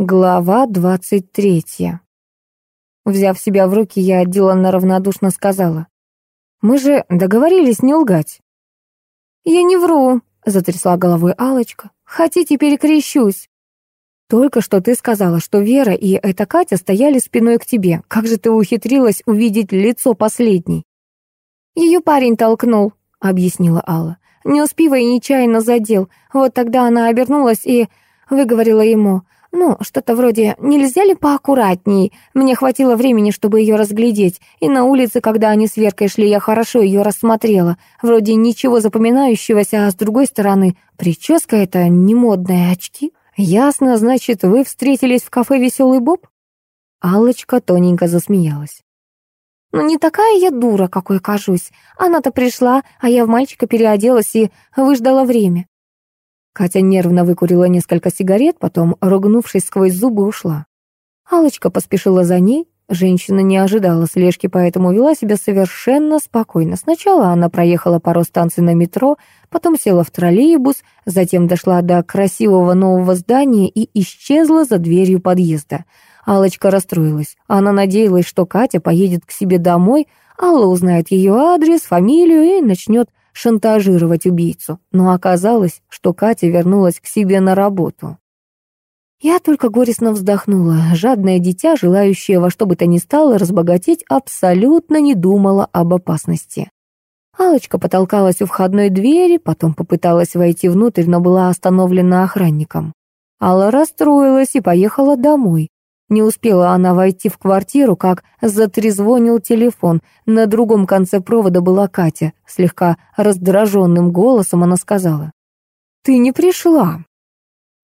Глава двадцать третья. Взяв себя в руки, я отделанно равнодушно сказала. «Мы же договорились не лгать». «Я не вру», — затрясла головой алочка «Хотите, перекрещусь». «Только что ты сказала, что Вера и эта Катя стояли спиной к тебе. Как же ты ухитрилась увидеть лицо последней?» «Ее парень толкнул», — объяснила Алла. «Не успела и нечаянно задел. Вот тогда она обернулась и выговорила ему. Ну, что-то вроде «нельзя ли поаккуратней?» Мне хватило времени, чтобы ее разглядеть, и на улице, когда они с Веркой шли, я хорошо ее рассмотрела. Вроде ничего запоминающегося, а с другой стороны, прическа эта немодная, очки. Ясно, значит, вы встретились в кафе «Веселый Боб»? Аллочка тоненько засмеялась. «Ну не такая я дура, какой кажусь. Она-то пришла, а я в мальчика переоделась и выждала время. Катя нервно выкурила несколько сигарет, потом, ругнувшись сквозь зубы, ушла. алочка поспешила за ней. Женщина не ожидала слежки, поэтому вела себя совершенно спокойно. Сначала она проехала пару станций на метро, потом села в троллейбус, затем дошла до красивого нового здания и исчезла за дверью подъезда. алочка расстроилась. Она надеялась, что Катя поедет к себе домой, Алла узнает ее адрес, фамилию и начнет шантажировать убийцу, но оказалось, что Катя вернулась к себе на работу. Я только горестно вздохнула. Жадное дитя, желающее во что бы то ни стало разбогатеть, абсолютно не думала об опасности. алочка потолкалась у входной двери, потом попыталась войти внутрь, но была остановлена охранником. Алла расстроилась и поехала домой. Не успела она войти в квартиру, как затрезвонил телефон. На другом конце провода была Катя. Слегка раздраженным голосом она сказала. «Ты не пришла».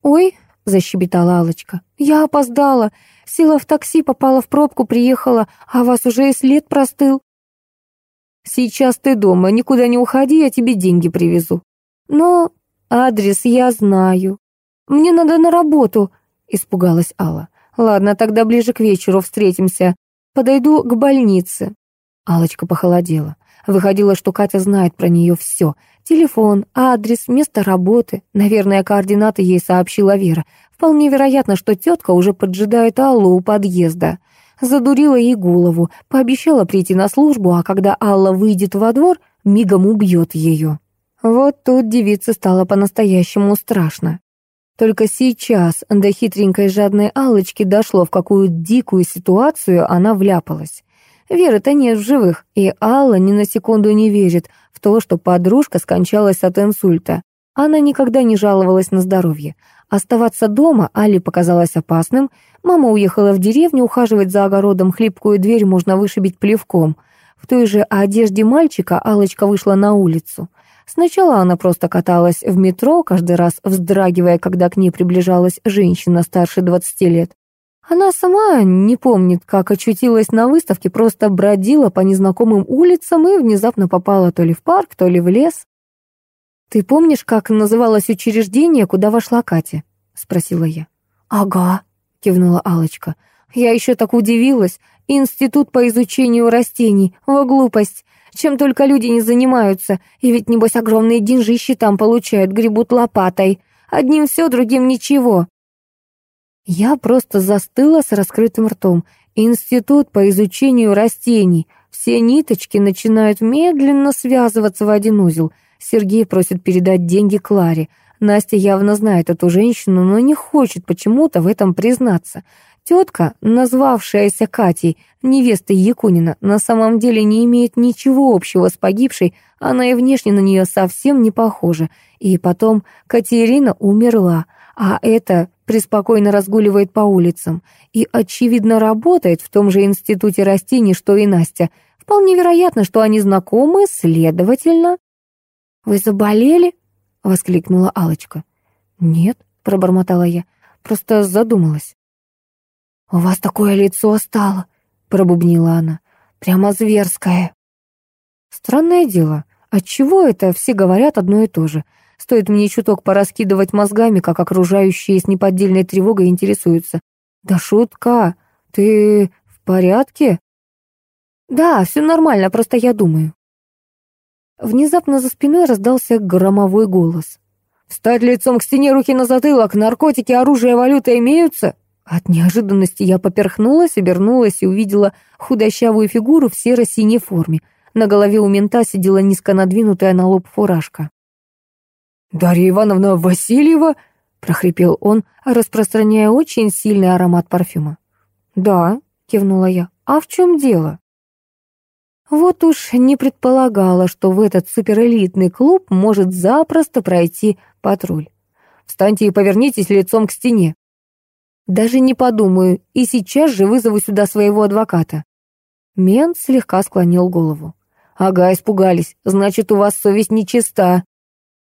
«Ой», — защебетала алочка я опоздала. Села в такси, попала в пробку, приехала, а вас уже и след простыл». «Сейчас ты дома, никуда не уходи, я тебе деньги привезу». «Но адрес я знаю. Мне надо на работу», — испугалась Алла. Ладно, тогда ближе к вечеру встретимся. Подойду к больнице. алочка похолодела. Выходило, что Катя знает про нее все. Телефон, адрес, место работы. Наверное, координаты ей сообщила Вера. Вполне вероятно, что тетка уже поджидает Аллу у подъезда. Задурила ей голову, пообещала прийти на службу, а когда Алла выйдет во двор, мигом убьет ее. Вот тут девице стало по-настоящему страшно. Только сейчас до хитренькой жадной алочки дошло, в какую дикую ситуацию она вляпалась. Веры-то нет в живых, и Алла ни на секунду не верит в то, что подружка скончалась от инсульта. Она никогда не жаловалась на здоровье. Оставаться дома Али показалось опасным. Мама уехала в деревню ухаживать за огородом, хлипкую дверь можно вышибить плевком. В той же одежде мальчика алочка вышла на улицу. Сначала она просто каталась в метро, каждый раз вздрагивая, когда к ней приближалась женщина старше 20 лет. Она сама не помнит, как очутилась на выставке, просто бродила по незнакомым улицам и внезапно попала то ли в парк, то ли в лес. «Ты помнишь, как называлось учреждение, куда вошла Катя?» — спросила я. «Ага», — кивнула алочка «Я еще так удивилась. Институт по изучению растений. Во глупость. Чем только люди не занимаются. И ведь, небось, огромные деньжищи там получают, гребут лопатой. Одним все, другим ничего. Я просто застыла с раскрытым ртом. Институт по изучению растений. Все ниточки начинают медленно связываться в один узел. Сергей просит передать деньги Кларе. Настя явно знает эту женщину, но не хочет почему-то в этом признаться. Тетка, назвавшаяся Катей, невестой Якунина, на самом деле не имеет ничего общего с погибшей, она и внешне на нее совсем не похожа. И потом Катерина умерла, а эта преспокойно разгуливает по улицам и, очевидно, работает в том же институте растений, что и Настя. Вполне вероятно, что они знакомы, следовательно... «Вы заболели?» — воскликнула алочка «Нет», — пробормотала я, — «просто задумалась». «У вас такое лицо стало», — пробубнила она. «Прямо зверское». Странное дело, отчего это все говорят одно и то же? Стоит мне чуток пораскидывать мозгами, как окружающие с неподдельной тревогой интересуются. «Да шутка, ты в порядке?» «Да, все нормально, просто я думаю». Внезапно за спиной раздался громовой голос. «Встать лицом к стене, руки на затылок, наркотики, оружие, валюта имеются?» От неожиданности я поперхнулась, обернулась и увидела худощавую фигуру в серо-синей форме. На голове у мента сидела низко надвинутая на лоб фуражка. «Дарья Ивановна Васильева?» — прохрипел он, распространяя очень сильный аромат парфюма. «Да», — кивнула я, — «а в чем дело?» Вот уж не предполагала, что в этот суперэлитный клуб может запросто пройти патруль. «Встаньте и повернитесь лицом к стене», даже не подумаю, и сейчас же вызову сюда своего адвоката. Мент слегка склонил голову. «Ага, испугались. Значит, у вас совесть нечиста».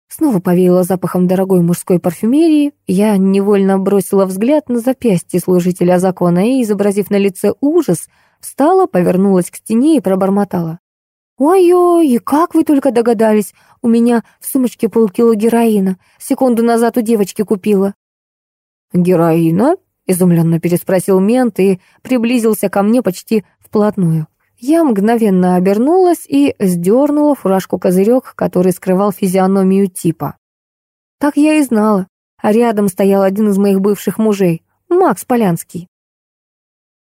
Снова повеяло запахом дорогой мужской парфюмерии. Я невольно бросила взгляд на запястье служителя закона и, изобразив на лице ужас, встала, повернулась к стене и пробормотала. «Ой-ой, как вы только догадались. У меня в сумочке полкило героина. Секунду назад у девочки купила». «Героина?» Изумленно переспросил мент и приблизился ко мне почти вплотную. Я мгновенно обернулась и сдернула фуражку-козырек, который скрывал физиономию типа. Так я и знала. А рядом стоял один из моих бывших мужей, Макс Полянский.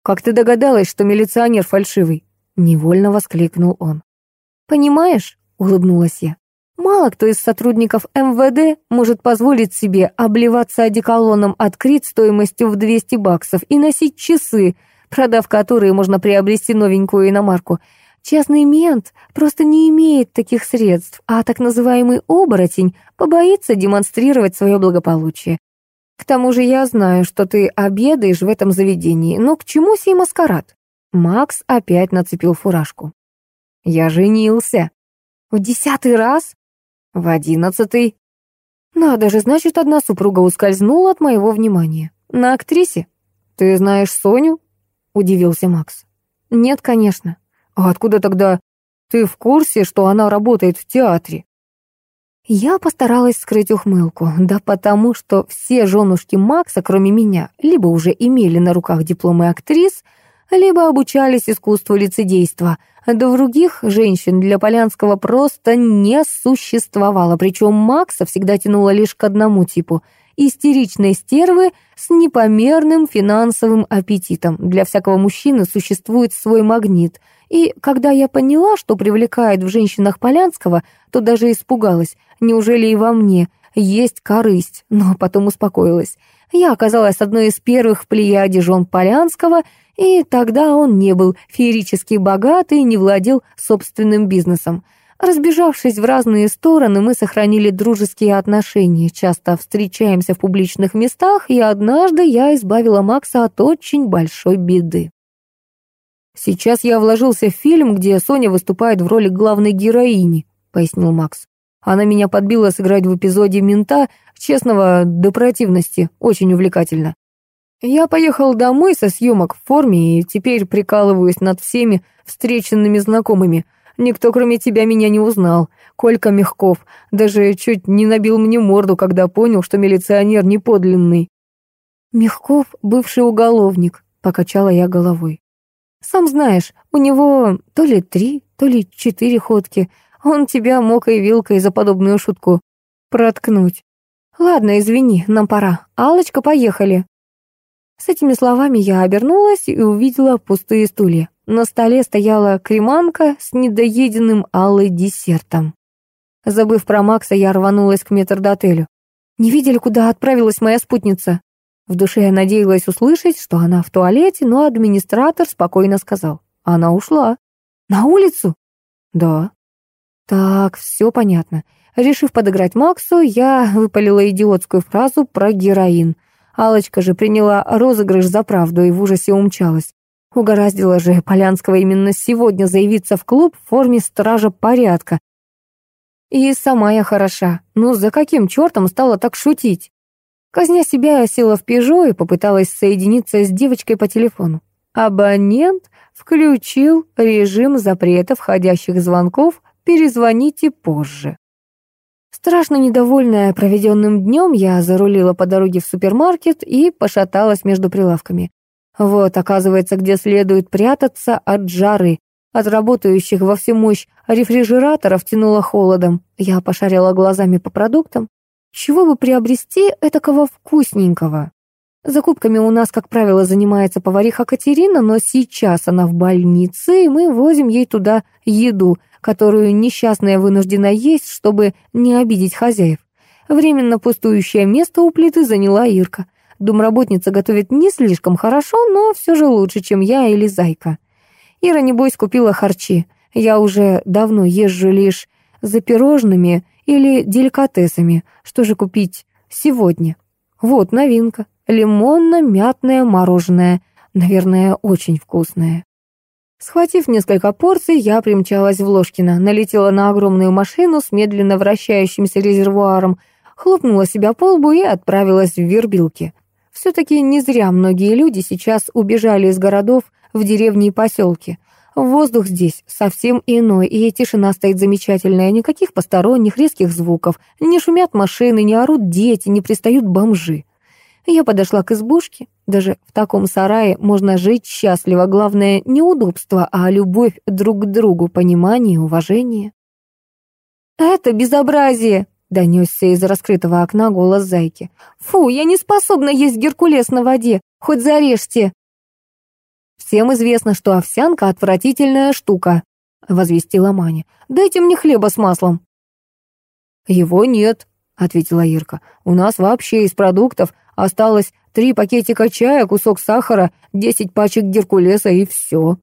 «Как ты догадалась, что милиционер фальшивый?» — невольно воскликнул он. «Понимаешь?» — улыбнулась я. Мало кто из сотрудников МВД может позволить себе обливаться одеколоном от Крит стоимостью в 200 баксов и носить часы, продав которые можно приобрести новенькую иномарку. Частный мент просто не имеет таких средств, а так называемый оборотень побоится демонстрировать свое благополучие. К тому же я знаю, что ты обедаешь в этом заведении, но к чему сей маскарад? Макс опять нацепил фуражку. Я женился. В десятый раз? В одиннадцатый. Надо же, значит, одна супруга ускользнула от моего внимания. На актрисе? Ты знаешь Соню? Удивился Макс. Нет, конечно. А откуда тогда ты в курсе, что она работает в театре? Я постаралась скрыть ухмылку, да потому что все женушки Макса, кроме меня, либо уже имели на руках дипломы актрис, либо обучались искусству лицедейства — Других женщин для Полянского просто не существовало, причем Макса всегда тянуло лишь к одному типу — истеричной стервы с непомерным финансовым аппетитом. Для всякого мужчины существует свой магнит. И когда я поняла, что привлекает в женщинах Полянского, то даже испугалась, неужели и во мне есть корысть, но потом успокоилась. Я оказалась одной из первых в плеяде жен Полянского — и тогда он не был феерически богат и не владел собственным бизнесом. Разбежавшись в разные стороны, мы сохранили дружеские отношения, часто встречаемся в публичных местах, и однажды я избавила Макса от очень большой беды. «Сейчас я вложился в фильм, где Соня выступает в роли главной героини», — пояснил Макс. «Она меня подбила сыграть в эпизоде «Мента», честного до противности, очень увлекательно. Я поехал домой со съемок в форме и теперь прикалываюсь над всеми встреченными знакомыми. Никто, кроме тебя, меня не узнал. Колька Мягков даже чуть не набил мне морду, когда понял, что милиционер не подлинный. Мягков — бывший уголовник, покачала я головой. Сам знаешь, у него то ли три, то ли четыре ходки. Он тебя мокой вилкой за подобную шутку проткнуть. Ладно, извини, нам пора. Алочка, поехали. С этими словами я обернулась и увидела пустые стулья. На столе стояла креманка с недоеденным алой десертом. Забыв про Макса, я рванулась к метрдотелю. Не видели, куда отправилась моя спутница? В душе я надеялась услышать, что она в туалете, но администратор спокойно сказал. Она ушла. На улицу? Да. Так, все понятно. Решив подыграть Максу, я выпалила идиотскую фразу про героин. Алочка же приняла розыгрыш за правду и в ужасе умчалась. Угораздило же Полянского именно сегодня заявиться в клуб в форме стража порядка. И сама я хороша. Ну, за каким чертом стала так шутить? Казня себя, я села в «Пежо» и попыталась соединиться с девочкой по телефону. Абонент включил режим запрета входящих звонков «Перезвоните позже». Страшно недовольная проведенным днем, я зарулила по дороге в супермаркет и пошаталась между прилавками. Вот, оказывается, где следует прятаться от жары. От работающих во всю мощь рефрижераторов тянуло холодом. Я пошарила глазами по продуктам. Чего бы приобрести этакого вкусненького? Закупками у нас, как правило, занимается повариха Катерина, но сейчас она в больнице, и мы возим ей туда еду, которую несчастная вынуждена есть, чтобы не обидеть хозяев. Временно пустующее место у плиты заняла Ирка. Домработница готовит не слишком хорошо, но все же лучше, чем я или Зайка. Ира, небось, купила харчи. Я уже давно езжу лишь за пирожными или деликатесами. Что же купить сегодня? Вот новинка. Лимонно-мятное мороженое. Наверное, очень вкусное. Схватив несколько порций, я примчалась в Ложкино, налетела на огромную машину с медленно вращающимся резервуаром, хлопнула себя по лбу и отправилась в Вербилки. Все-таки не зря многие люди сейчас убежали из городов в деревни и поселки. Воздух здесь совсем иной, и тишина стоит замечательная, никаких посторонних резких звуков, не шумят машины, не орут дети, не пристают бомжи. Я подошла к избушке. Даже в таком сарае можно жить счастливо. Главное, не удобство, а любовь друг к другу, понимание уважение. «Это безобразие!» — донесся из раскрытого окна голос зайки. «Фу, я не способна есть геркулес на воде, хоть зарежьте!» «Всем известно, что овсянка — отвратительная штука», — возвестила Маня. «Дайте мне хлеба с маслом». «Его нет», — ответила Ирка. «У нас вообще из продуктов Осталось три пакетика чая, кусок сахара, десять пачек геркулеса и все.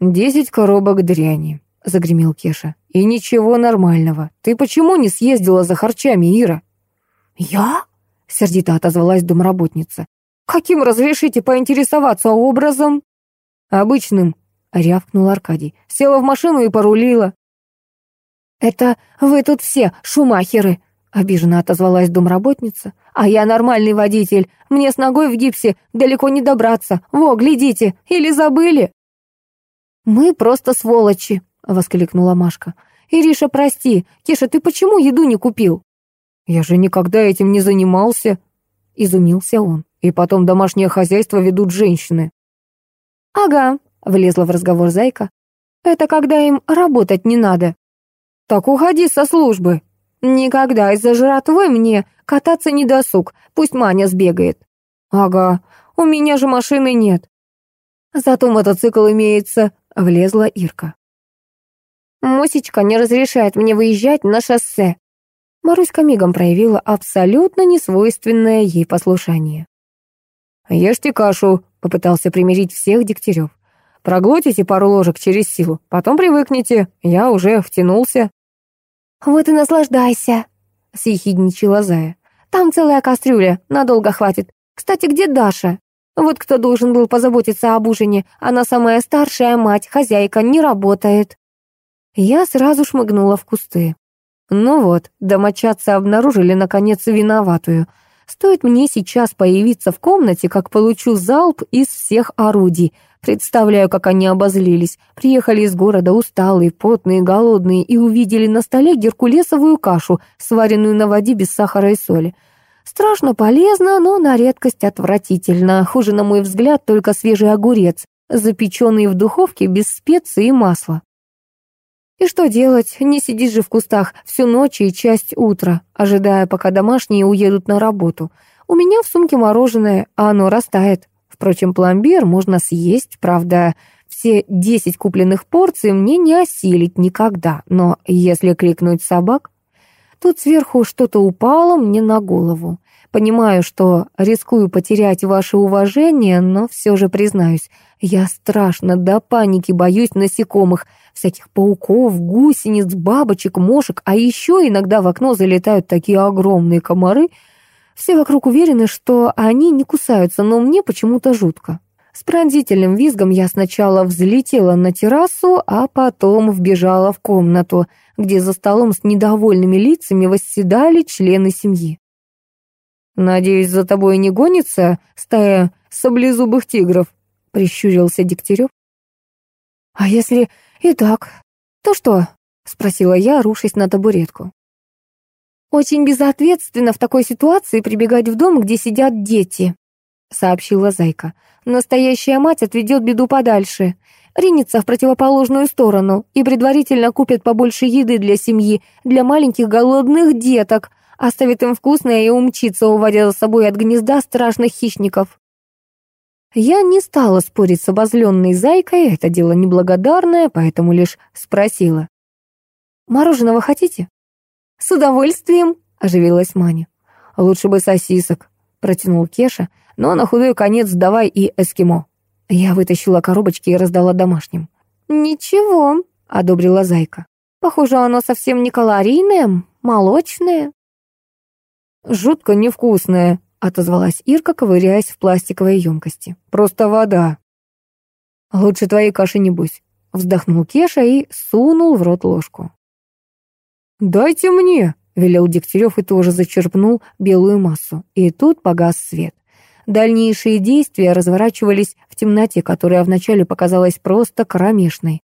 «Десять коробок дряни», — загремел Кеша. «И ничего нормального. Ты почему не съездила за харчами, Ира?» «Я?» — сердито отозвалась домработница. «Каким разрешите поинтересоваться образом?» «Обычным», — рявкнул Аркадий. «Села в машину и порулила». «Это вы тут все шумахеры», Обиженно отозвалась домработница. «А я нормальный водитель. Мне с ногой в гипсе далеко не добраться. Во, глядите, или забыли?» «Мы просто сволочи», — воскликнула Машка. «Ириша, прости. Кеша, ты почему еду не купил?» «Я же никогда этим не занимался», — изумился он. «И потом домашнее хозяйство ведут женщины». «Ага», — влезла в разговор Зайка. «Это когда им работать не надо». «Так уходи со службы», «Никогда из-за жратвы мне кататься не досуг, пусть Маня сбегает». «Ага, у меня же машины нет». «Зато мотоцикл имеется», — влезла Ирка. «Мусечка не разрешает мне выезжать на шоссе». Маруська мигом проявила абсолютно несвойственное ей послушание. «Ешьте кашу», — попытался примирить всех Дегтярев. «Проглотите пару ложек через силу, потом привыкнете, я уже втянулся». «Вот и наслаждайся», — съехидничала Зая. «Там целая кастрюля, надолго хватит. Кстати, где Даша? Вот кто должен был позаботиться об ужине. Она самая старшая мать, хозяйка, не работает». Я сразу шмыгнула в кусты. Ну вот, домочадцы обнаружили, наконец, виноватую. Стоит мне сейчас появиться в комнате, как получу залп из всех орудий — Представляю, как они обозлились. Приехали из города усталые, потные, голодные и увидели на столе геркулесовую кашу, сваренную на воде без сахара и соли. Страшно полезно, но на редкость отвратительно. Хуже, на мой взгляд, только свежий огурец, запеченный в духовке без специй и масла. И что делать? Не сидишь же в кустах всю ночь и часть утра, ожидая, пока домашние уедут на работу. У меня в сумке мороженое, а оно растает. Впрочем, пломбир можно съесть, правда, все десять купленных порций мне не осилить никогда, но если крикнуть собак... Тут сверху что-то упало мне на голову. Понимаю, что рискую потерять ваше уважение, но все же признаюсь, я страшно до паники боюсь насекомых, всяких пауков, гусениц, бабочек, мошек, а еще иногда в окно залетают такие огромные комары — все вокруг уверены, что они не кусаются, но мне почему-то жутко. С пронзительным визгом я сначала взлетела на террасу, а потом вбежала в комнату, где за столом с недовольными лицами восседали члены семьи. «Надеюсь, за тобой не гонится стая саблезубых тигров?» — прищурился Дегтярев. «А если и так, то что?» — спросила я, рушась на табуретку. «Очень безответственно в такой ситуации прибегать в дом, где сидят дети», — сообщила Зайка. «Настоящая мать отведет беду подальше, ринется в противоположную сторону и предварительно купит побольше еды для семьи, для маленьких голодных деток, оставит им вкусное и умчится, уводя за собой от гнезда страшных хищников. Я не стала спорить с обозленной зайкой, это дело неблагодарное, поэтому лишь спросила. «Мороженого хотите?» «С удовольствием», — оживилась Маня. «Лучше бы сосисок», — протянул Кеша, «но на худой конец давай и эскимо». Я вытащила коробочки и раздала домашним. «Ничего», — одобрила зайка. «Похоже, оно совсем не калорийное, молочное». «Жутко невкусное», — отозвалась Ирка, ковыряясь в пластиковой емкости. «Просто вода». «Лучше твоей каши не будь», — вздохнул Кеша и сунул в рот ложку. «Дайте мне», — велел Дегтярев и тоже зачерпнул белую массу. И тут погас свет. Дальнейшие действия разворачивались в темноте, которая вначале показалась просто кромешной.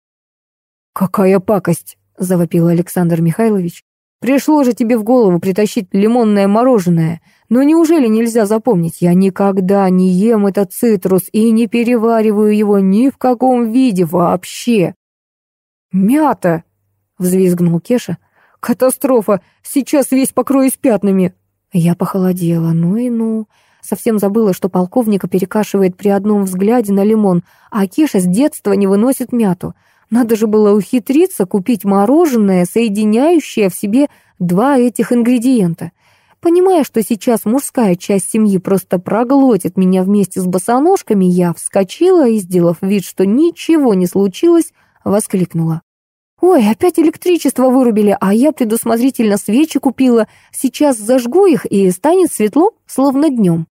«Какая пакость!» — завопил Александр Михайлович. «Пришло же тебе в голову притащить лимонное мороженое. Но неужели нельзя запомнить? Я никогда не ем этот цитрус и не перевариваю его ни в каком виде вообще!» «Мята!» — взвизгнул Кеша. «Катастрофа! Сейчас весь покроюсь пятнами!» Я похолодела. Ну и ну. Совсем забыла, что полковника перекашивает при одном взгляде на лимон, а Кеша с детства не выносит мяту. Надо же было ухитриться купить мороженое, соединяющее в себе два этих ингредиента. Понимая, что сейчас мужская часть семьи просто проглотит меня вместе с босоножками, я вскочила и, сделав вид, что ничего не случилось, воскликнула. «Ой, опять электричество вырубили, а я предусмотрительно свечи купила. Сейчас зажгу их, и станет светло, словно днем».